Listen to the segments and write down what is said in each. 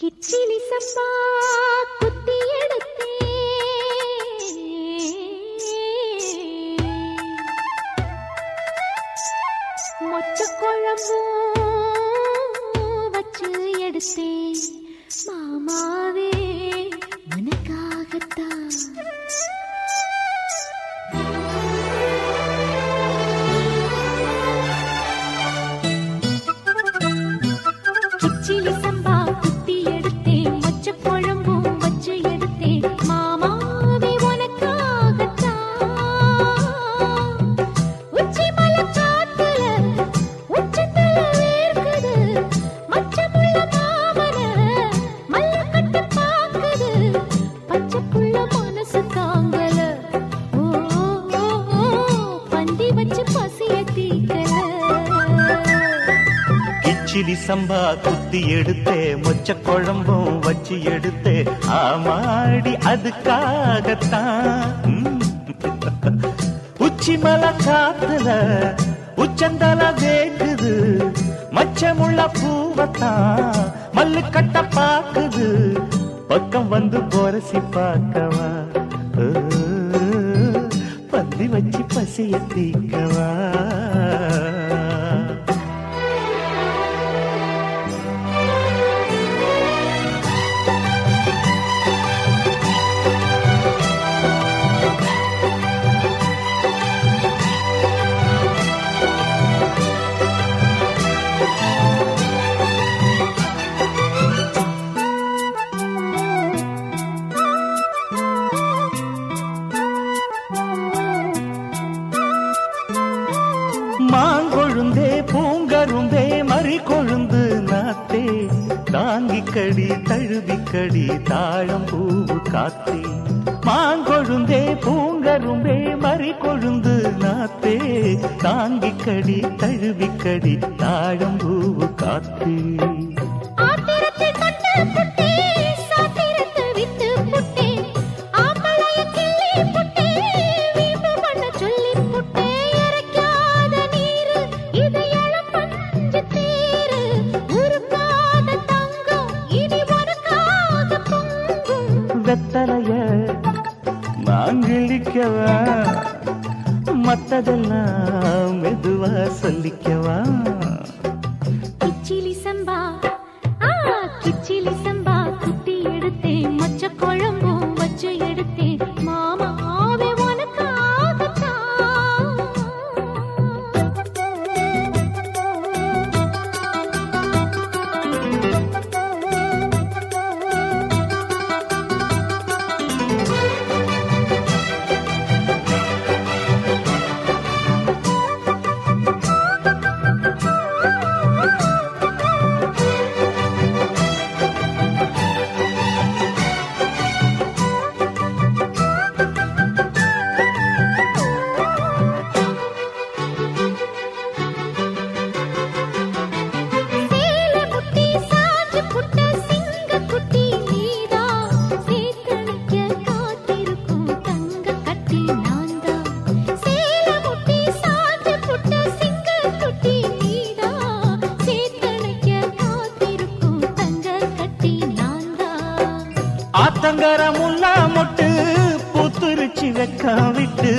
கிச்சிலி சப்பா குத்தி எடுத்தே. மொச்ச குழம்பும் வச்சு எடுத்தேன் மாமாவே உனக்காகத்தான். கிச்சிலி கிச்சிலி சம்பா குத்தி எடுத்தே மொச்ச குழம்பும் வச்சு எடுத்தே. ஆமாடி அதுக்காகத்தான். உச்சி மலை காத்துல உச்சந்தல வேக்குது. மச்சமுள்ள பூவத்தான் மல்லு கட்ட பாக்குது. பக்கம் வந்து போரசி பார்க்கவா? பந்தி வச்சு பசிய தீக்கவா? கொழுந்தே மறி கொழுந்து நாத்தே. தாங்கிக்கடி தழுவிக்கடி தாழம் பூவு காத்தே. மாங்கொழுந்தே பூங்கரும்பே மறி கொழுந்து நாத்தே. தாங்கிக்கடி தழுவிக்கடி தாழம் பூவு காத்தே. மாங்கிழிக்கவா மத்ததெல்லாம் மெதுவா சொல்லிக்கவா கிச்சிலி சம்பா ஆ கிச்சிலி சம்பா ஆத்தங்கர முல்லா மொட்டு பூத்துருச்சி வெக்கா விட்டு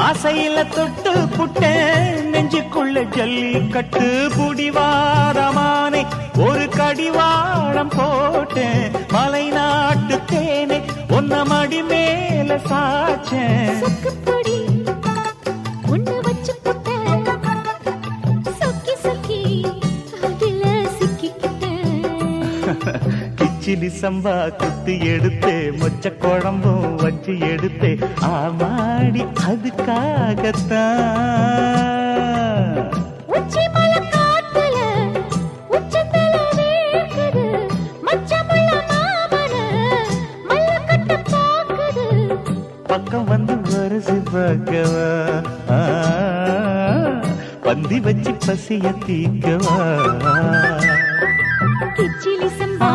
ஆசையில தொட்டு புட்டேன் நெஞ்சுக்குள்ள ஜல்லி கட்டு புடிவாரமானே ஒரு கடிவாளம் போட்டேன் மலை நாட்டு தேனே ஒன்ன மடி மேல சாச்சேன். கிச்சிலி சம்பா குத்தி எடுத்தே மொச்ச குழம்பும் வச்சு எடுத்தே ஆமாடி அதுக்காகத்தான். பக்கம் வந்து வருசி பார்க்கவா? பந்தி வச்சு பசிய தீக்கவா? கிச்சிலி சம்பா